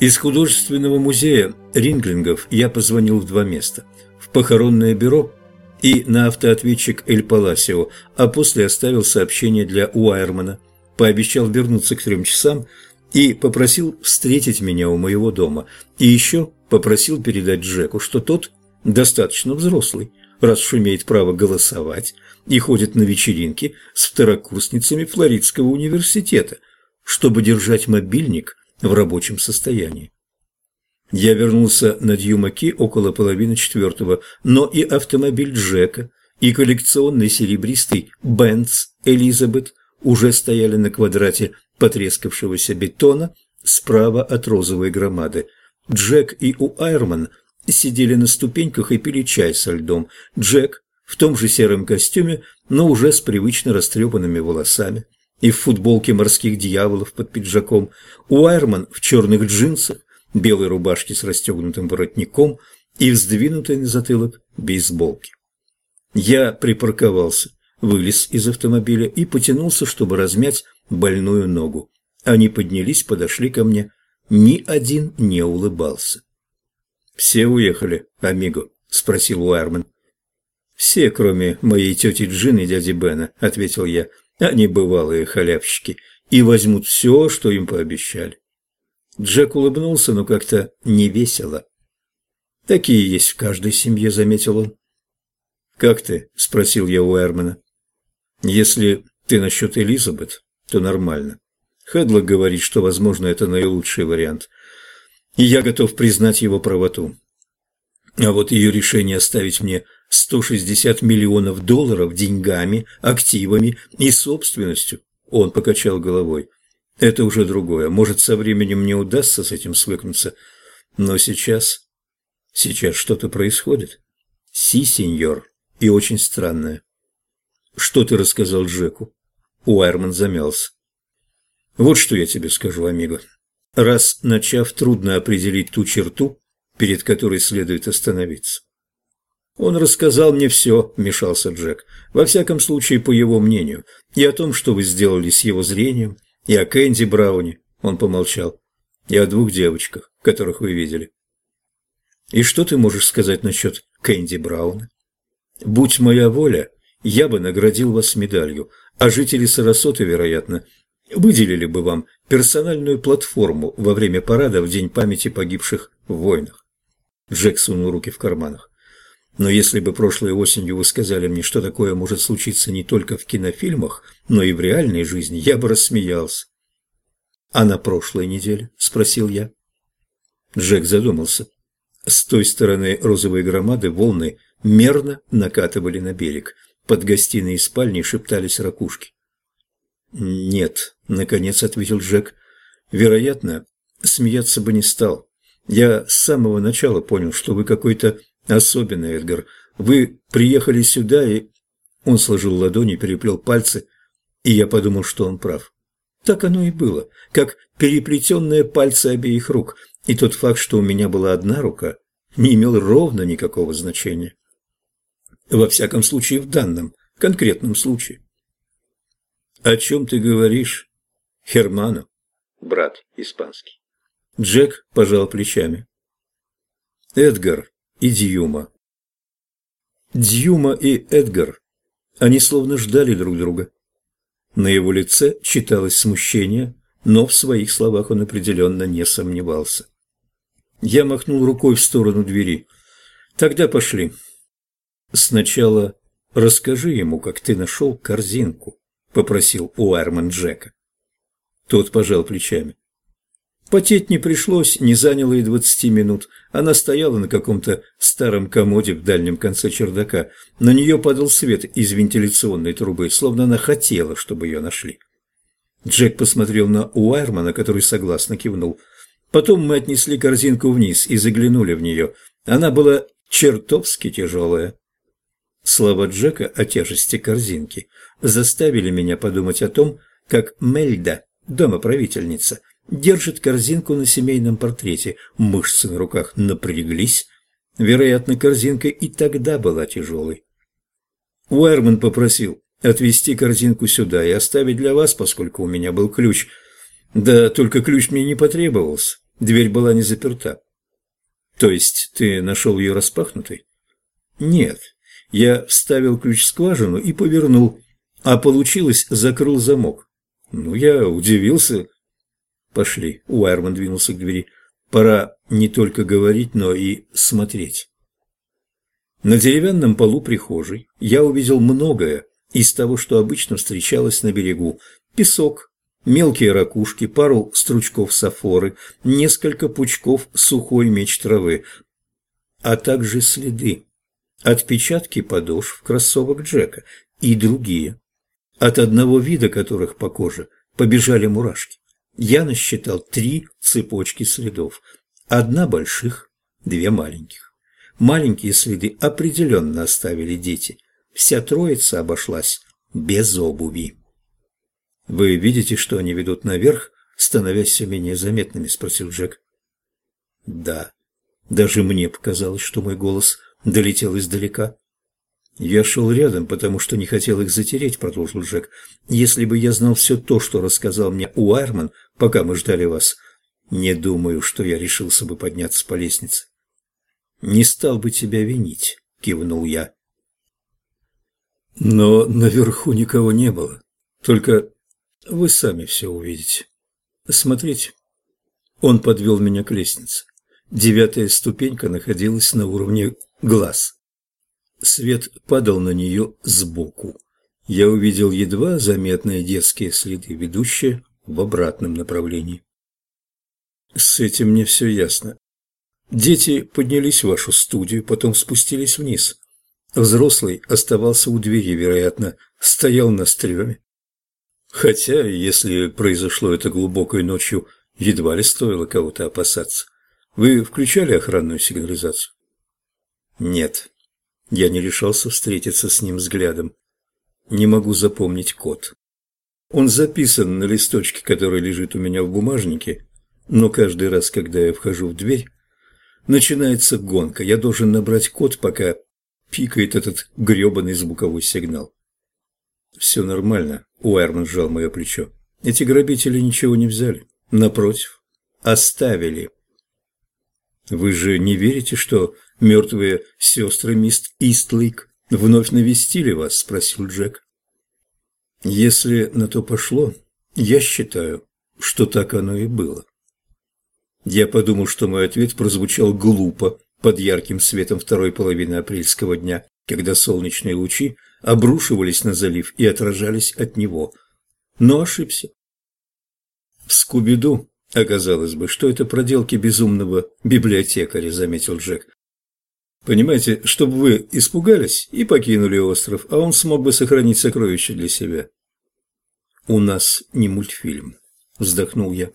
Из художественного музея Ринглингов я позвонил в два места. В похоронное бюро и на автоответчик Эль Паласио, а после оставил сообщение для Уайермана. Пообещал вернуться к трем часам и попросил встретить меня у моего дома. И еще попросил передать Джеку, что тот достаточно взрослый, раз уж имеет право голосовать и ходит на вечеринки с второкурсницами Флоридского университета, чтобы держать мобильник в рабочем состоянии. Я вернулся на Дьюмаки около половины четвертого, но и автомобиль Джека, и коллекционный серебристый Бенц Элизабет уже стояли на квадрате потрескавшегося бетона справа от розовой громады. Джек и Уайрман сидели на ступеньках и пили чай со льдом. Джек в том же сером костюме, но уже с привычно растрепанными волосами и в футболке морских дьяволов под пиджаком, Уайерман в черных джинсах, белой рубашке с расстегнутым воротником и вздвинутой на затылок бейсболки. Я припарковался, вылез из автомобиля и потянулся, чтобы размять больную ногу. Они поднялись, подошли ко мне. Ни один не улыбался. «Все уехали, амиго?» – спросил Уайерман. «Все, кроме моей тети Джин и дяди Бена», – ответил я. Они бывалые халявщики и возьмут все, что им пообещали. Джек улыбнулся, но как-то невесело. «Такие есть в каждой семье», — заметил он. «Как ты?» — спросил я у Эрмана. «Если ты насчет Элизабет, то нормально. Хедлок говорит, что, возможно, это наилучший вариант. И я готов признать его правоту. А вот ее решение оставить мне 160 миллионов долларов деньгами, активами и собственностью. Он покачал головой. Это уже другое. Может, со временем мне удастся с этим свыкнуться. Но сейчас... Сейчас что-то происходит. Си, сеньор. И очень странное. Что ты рассказал Джеку? Уайерман замялся. Вот что я тебе скажу, амиго. Раз начав, трудно определить ту черту, перед которой следует остановиться. «Он рассказал мне все», – вмешался Джек. «Во всяком случае, по его мнению. И о том, что вы сделали с его зрением, и о Кэнди Брауне». Он помолчал. «И о двух девочках, которых вы видели». «И что ты можешь сказать насчет Кэнди Брауна?» «Будь моя воля, я бы наградил вас медалью, а жители Сарасоты, вероятно, выделили бы вам персональную платформу во время парада в День памяти погибших в войнах». Джек сунул руки в карманах. Но если бы прошлой осенью вы сказали мне, что такое может случиться не только в кинофильмах, но и в реальной жизни, я бы рассмеялся. «А на прошлой неделе?» – спросил я. Джек задумался. С той стороны розовой громады волны мерно накатывали на берег. Под гостиной и спальней шептались ракушки. «Нет», — наконец ответил Джек. «Вероятно, смеяться бы не стал. Я с самого начала понял, что вы какой-то Особенно, Эдгар, вы приехали сюда и... Он сложил ладони, переплел пальцы, и я подумал, что он прав. Так оно и было, как переплетенные пальцы обеих рук, и тот факт, что у меня была одна рука, не имел ровно никакого значения. Во всяком случае, в данном, конкретном случае. «О чем ты говоришь?» «Херману, брат испанский». Джек пожал плечами. «Эдгар, и Дьюма. Дьюма и Эдгар, они словно ждали друг друга. На его лице читалось смущение, но в своих словах он определенно не сомневался. Я махнул рукой в сторону двери. «Тогда пошли. Сначала расскажи ему, как ты нашел корзинку», — попросил Уэрман Джека. Тот пожал плечами. Потеть не пришлось, не заняло и двадцати минут. Она стояла на каком-то старом комоде в дальнем конце чердака. На нее падал свет из вентиляционной трубы, словно она хотела, чтобы ее нашли. Джек посмотрел на Уайрмана, который согласно кивнул. Потом мы отнесли корзинку вниз и заглянули в нее. Она была чертовски тяжелая. Слова Джека о тяжести корзинки заставили меня подумать о том, как Мельда, домоправительница, держит корзинку на семейном портрете, мышцы на руках напряглись. Вероятно, корзинка и тогда была тяжелой. Уэрман попросил отвезти корзинку сюда и оставить для вас, поскольку у меня был ключ. Да только ключ мне не потребовался. Дверь была не заперта. То есть ты нашел ее распахнутой? Нет. Я вставил ключ в скважину и повернул, а получилось, закрыл замок. Ну, я удивился. Пошли. Уайерман двинулся к двери. Пора не только говорить, но и смотреть. На деревянном полу прихожей я увидел многое из того, что обычно встречалось на берегу. Песок, мелкие ракушки, пару стручков сафоры, несколько пучков сухой меч травы, а также следы, отпечатки подошв кроссовок Джека и другие, от одного вида которых по коже побежали мурашки. Я насчитал три цепочки следов, одна больших, две маленьких. Маленькие следы определенно оставили дети. Вся троица обошлась без обуви. «Вы видите, что они ведут наверх, становясь все менее заметными?» – спросил Джек. «Да. Даже мне показалось, что мой голос долетел издалека». «Я шел рядом, потому что не хотел их затереть», – продолжил Джек. «Если бы я знал все то, что рассказал мне Уайерман, пока мы ждали вас, не думаю, что я решился бы подняться по лестнице». «Не стал бы тебя винить», – кивнул я. Но наверху никого не было. Только вы сами все увидите. Смотрите. Он подвел меня к лестнице. Девятая ступенька находилась на уровне глаз. Свет падал на нее сбоку. Я увидел едва заметные детские следы, ведущие в обратном направлении. С этим мне все ясно. Дети поднялись в вашу студию, потом спустились вниз. Взрослый оставался у двери, вероятно, стоял на стреме. Хотя, если произошло это глубокой ночью, едва ли стоило кого-то опасаться. Вы включали охранную сигнализацию? Нет. Я не решался встретиться с ним взглядом. Не могу запомнить код. Он записан на листочке, который лежит у меня в бумажнике, но каждый раз, когда я вхожу в дверь, начинается гонка. Я должен набрать код, пока пикает этот грёбаный звуковой сигнал. «Все нормально», — Уэрман сжал мое плечо. «Эти грабители ничего не взяли. Напротив, оставили». «Вы же не верите, что мертвые сестры мист Истлейк вновь навестили вас?» – спросил Джек. «Если на то пошло, я считаю, что так оно и было». Я подумал, что мой ответ прозвучал глупо, под ярким светом второй половины апрельского дня, когда солнечные лучи обрушивались на залив и отражались от него. Но ошибся. В Скуби-Ду оказалось бы, что это проделки безумного библиотекаря, заметил Джек. Понимаете, чтобы вы испугались и покинули остров, а он смог бы сохранить сокровища для себя. У нас не мультфильм, вздохнул я.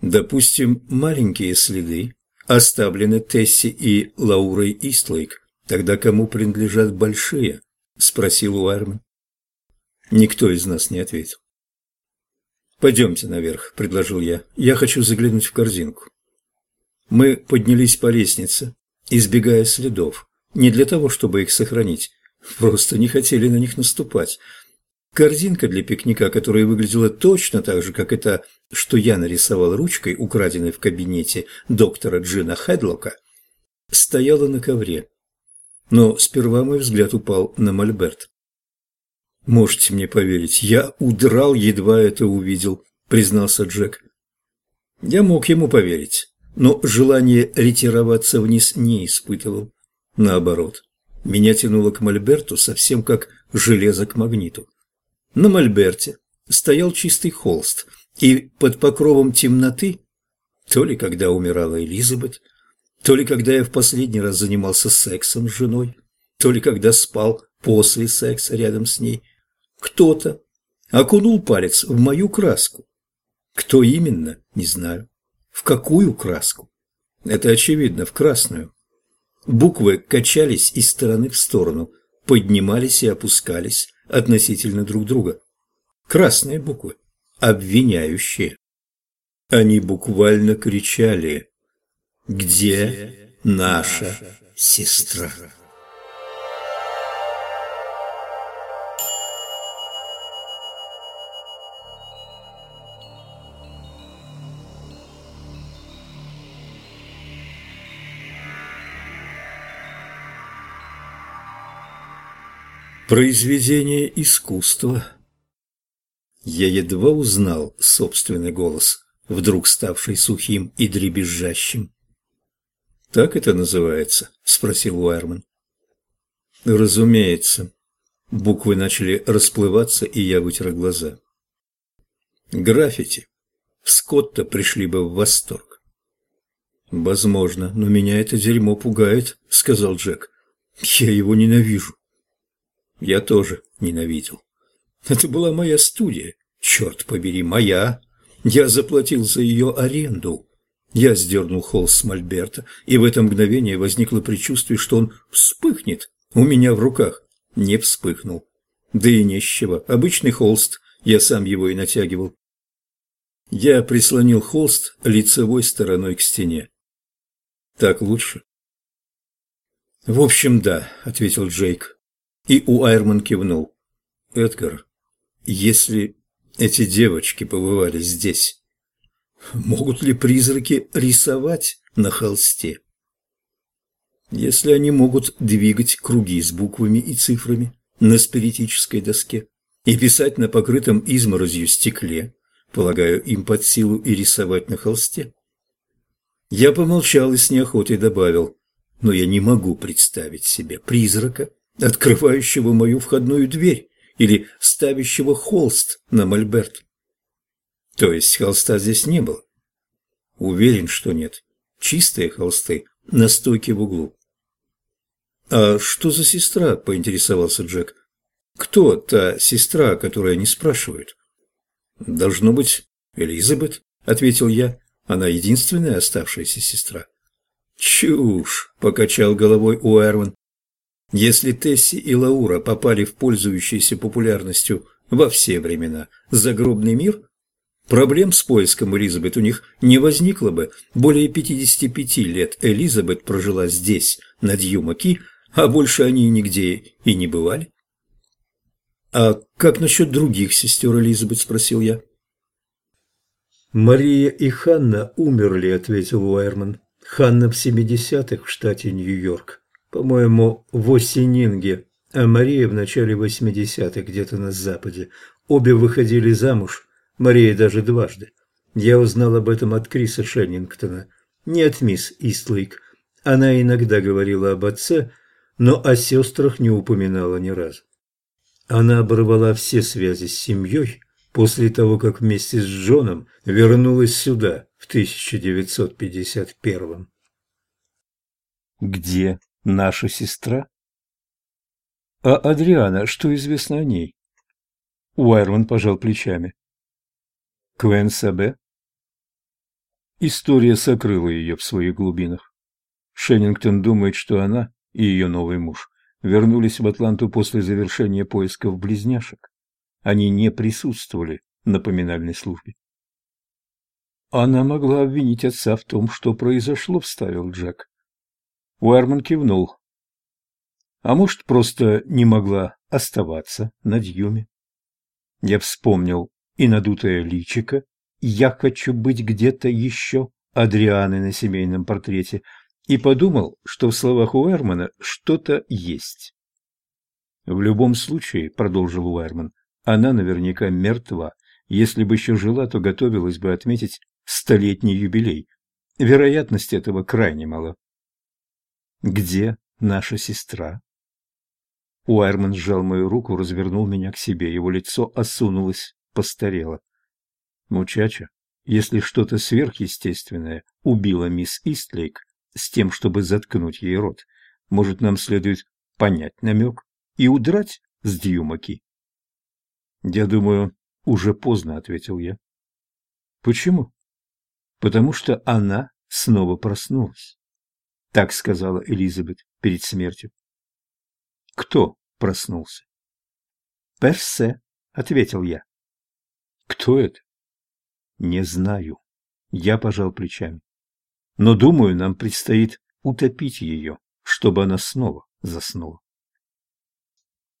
Допустим, маленькие следы оставлены Тесси и Лаурой Истлейк. Тогда кому принадлежат большие? Спросил Уайрман. Никто из нас не ответил. «Пойдемте наверх», – предложил я. «Я хочу заглянуть в корзинку». Мы поднялись по лестнице, избегая следов. Не для того, чтобы их сохранить. Просто не хотели на них наступать. Корзинка для пикника, которая выглядела точно так же, как это, что я нарисовал ручкой, украденной в кабинете доктора Джина Хедлока, стояла на ковре. Но сперва мой взгляд упал на мольберт. «Можете мне поверить, я удрал, едва это увидел», — признался Джек. Я мог ему поверить, но желание ретироваться вниз не испытывал. Наоборот, меня тянуло к мольберту совсем как железо к магниту. На мольберте стоял чистый холст, и под покровом темноты, то ли когда умирала Элизабет, то ли когда я в последний раз занимался сексом с женой, то ли когда спал после секса рядом с ней, кто-то окунул палец в мою краску. Кто именно, не знаю. В какую краску? Это очевидно, в красную. Буквы качались из стороны в сторону, поднимались и опускались, относительно друг друга. Красные буквы, обвиняющие. Они буквально кричали «Где наша сестра?». Произведение искусства. Я едва узнал собственный голос, вдруг ставший сухим и дребезжащим. «Так это называется?» – спросил Уайерман. «Разумеется». Буквы начали расплываться, и я вытер глаза. «Граффити. Скотта пришли бы в восторг». «Возможно, но меня это дерьмо пугает», – сказал Джек. «Я его ненавижу». «Я тоже ненавидел. Это была моя студия. Черт побери, моя. Я заплатил за ее аренду». Я сдернул холст с мольберта, и в это мгновение возникло предчувствие, что он вспыхнет у меня в руках. Не вспыхнул. Да и не. Обычный холст, я сам его и натягивал. Я прислонил холст лицевой стороной к стене. Так лучше? В общем, да, ответил Джейк. И у Айрман кивнул. Эдгар, если эти девочки побывали здесь, Могут ли призраки рисовать на холсте? Если они могут двигать круги с буквами и цифрами на спиритической доске и писать на покрытом изморозью стекле, полагаю, им под силу и рисовать на холсте. Я помолчал и с неохотой добавил, но я не могу представить себе призрака, открывающего мою входную дверь или ставящего холст на мольберт. То есть холста здесь не было? Уверен, что нет. Чистые холсты на стойке в углу. «А что за сестра?» – поинтересовался Джек. «Кто та сестра, которая не спрашивают?» «Должно быть, Элизабет», – ответил я. «Она единственная оставшаяся сестра». «Чушь!» – покачал головой Уэрван. «Если Тесси и Лаура попали в пользующийся популярностью во все времена загробный мир, Проблем с поиском Элизабет у них не возникло бы. Более 55 лет Элизабет прожила здесь, на Дьюмаки, а больше они нигде и не бывали. «А как насчет других сестер Элизабет?» – спросил я. «Мария и Ханна умерли», – ответил Уайерман. «Ханна в 70-х в штате Нью-Йорк. По-моему, в Осенинге, а Мария в начале 80-х где-то на западе. Обе выходили замуж» Мария даже дважды. Я узнал об этом от Криса Шеннингтона, не от мисс Истлейк. Она иногда говорила об отце, но о сестрах не упоминала ни разу. Она оборвала все связи с семьей после того, как вместе с Джоном вернулась сюда в 1951 «Где наша сестра?» «А Адриана, что известно о ней?» Уайрман пожал плечами. Квен Сабе? История сокрыла ее в своих глубинах. Шеннингтон думает, что она и ее новый муж вернулись в Атланту после завершения поисков близняшек. Они не присутствовали на поминальной службе. Она могла обвинить отца в том, что произошло, вставил Джек. Уэрман кивнул. А может, просто не могла оставаться на Дьюме. Я вспомнил и надутое личико, «Я хочу быть где-то еще» Адрианы на семейном портрете, и подумал, что в словах Уэрмана что-то есть. «В любом случае», — продолжил Уэрман, — «она наверняка мертва. Если бы еще жила, то готовилась бы отметить столетний юбилей. Вероятность этого крайне мала». «Где наша сестра?» Уайерман сжал мою руку, развернул меня к себе. Его лицо осунулось постарела. Мучача, если что-то сверхъестественное убило мисс Истлейк с тем, чтобы заткнуть ей рот, может, нам следует понять намек и удрать с Дьюмаки? Я думаю, уже поздно, ответил я. Почему? Потому что она снова проснулась. Так сказала Элизабет перед смертью. Кто проснулся? Персе, ответил я. Кто это? Не знаю. Я пожал плечами. Но думаю, нам предстоит утопить ее, чтобы она снова заснула.